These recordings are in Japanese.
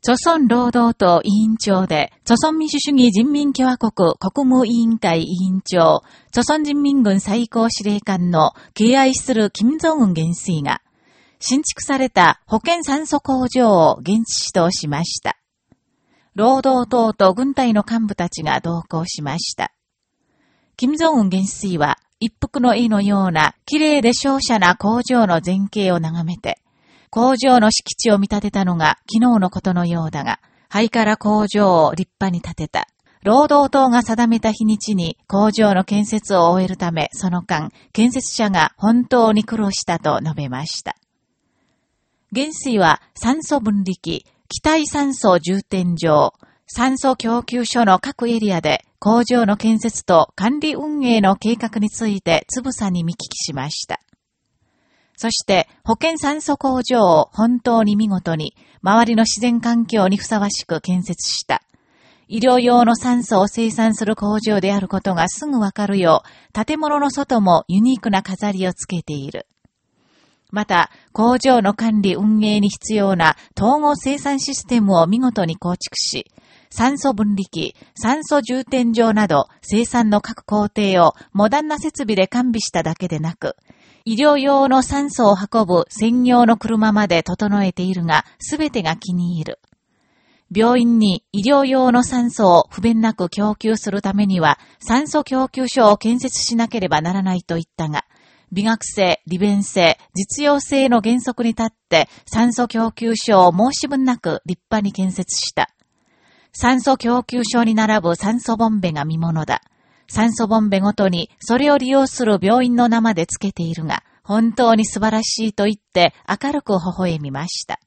朝鮮労働党委員長で、朝鮮民主主義人民共和国国務委員会委員長、朝鮮人民軍最高司令官の敬愛する金正恩元帥が、新築された保健酸素工場を現地指導しました。労働党と軍隊の幹部たちが同行しました。金正恩元帥は、一服の絵のような綺麗で照射な工場の前景を眺めて、工場の敷地を見立てたのが昨日のことのようだが、灰から工場を立派に建てた。労働党が定めた日にちに工場の建設を終えるため、その間、建設者が本当に苦労したと述べました。原水は酸素分離機、気体酸素充填場、酸素供給所の各エリアで工場の建設と管理運営の計画についてつぶさに見聞きしました。そして保健酸素工場を本当に見事に周りの自然環境にふさわしく建設した。医療用の酸素を生産する工場であることがすぐわかるよう、建物の外もユニークな飾りをつけている。また、工場の管理運営に必要な統合生産システムを見事に構築し、酸素分離機、酸素充填場など生産の各工程をモダンな設備で完備しただけでなく、医療用の酸素を運ぶ専用の車まで整えているが、すべてが気に入る。病院に医療用の酸素を不便なく供給するためには、酸素供給所を建設しなければならないと言ったが、美学性、利便性、実用性の原則に立って酸素供給所を申し分なく立派に建設した。酸素供給所に並ぶ酸素ボンベが見物だ。酸素ボンベごとにそれを利用する病院の名までつけているが、本当に素晴らしいと言って明るく微笑みました。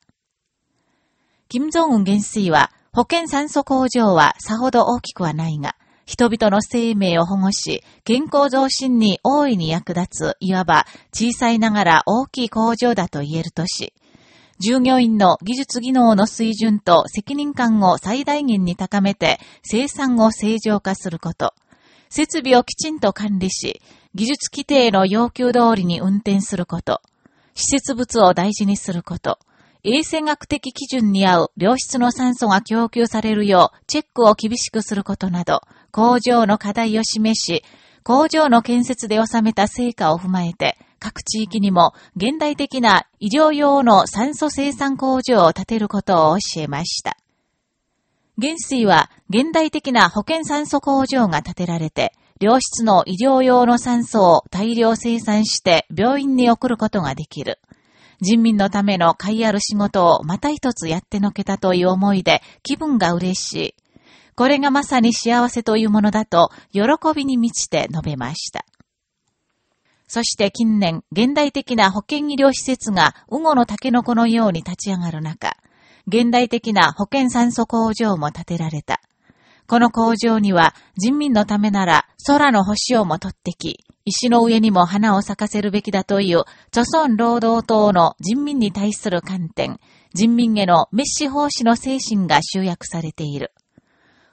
金正恩元帥は、保健酸素工場はさほど大きくはないが、人々の生命を保護し、健康増進に大いに役立つ、いわば小さいながら大きい工場だと言えるとし、従業員の技術技能の水準と責任感を最大限に高めて生産を正常化すること、設備をきちんと管理し、技術規定の要求通りに運転すること、施設物を大事にすること、衛生学的基準に合う良質の酸素が供給されるようチェックを厳しくすることなど、工場の課題を示し、工場の建設で収めた成果を踏まえて、各地域にも現代的な医療用の酸素生産工場を建てることを教えました。原水は現代的な保健酸素工場が建てられて、良質の医療用の酸素を大量生産して病院に送ることができる。人民のための買いある仕事をまた一つやってのけたという思いで気分が嬉しい。これがまさに幸せというものだと喜びに満ちて述べました。そして近年、現代的な保健医療施設が、ウゴのタケノコのように立ち上がる中、現代的な保健酸素工場も建てられた。この工場には人民のためなら空の星をも取ってき、石の上にも花を咲かせるべきだという、著村労働党の人民に対する観点、人民への滅死奉仕の精神が集約されている。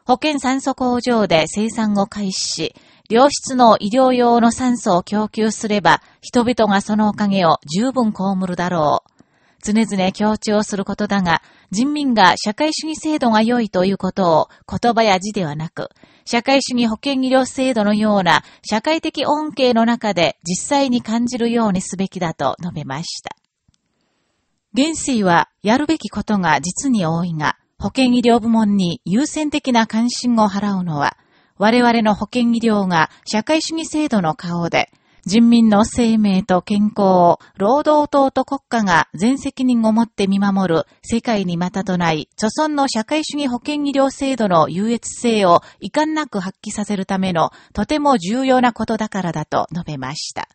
保健酸素工場で生産を開始し、良質の医療用の酸素を供給すれば、人々がそのおかげを十分被るだろう。常々強調することだが、人民が社会主義制度が良いということを言葉や字ではなく、社会主義保険医療制度のような社会的恩恵の中で実際に感じるようにすべきだと述べました。元帥はやるべきことが実に多いが、保険医療部門に優先的な関心を払うのは、我々の保険医療が社会主義制度の顔で、人民の生命と健康を労働党と国家が全責任を持って見守る世界にまたとない、著存の社会主義保険医療制度の優越性を遺憾なく発揮させるためのとても重要なことだからだと述べました。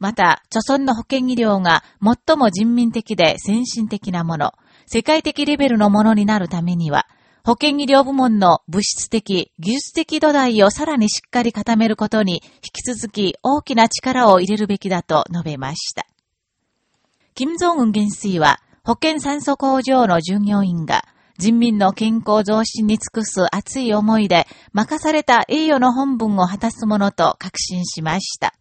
また、著存の保険医療が最も人民的で先進的なもの、世界的レベルのものになるためには、保健医療部門の物質的、技術的土台をさらにしっかり固めることに引き続き大きな力を入れるべきだと述べました。金正恩元帥は保健酸素工場の従業員が人民の健康増進に尽くす熱い思いで任された栄誉の本分を果たすものと確信しました。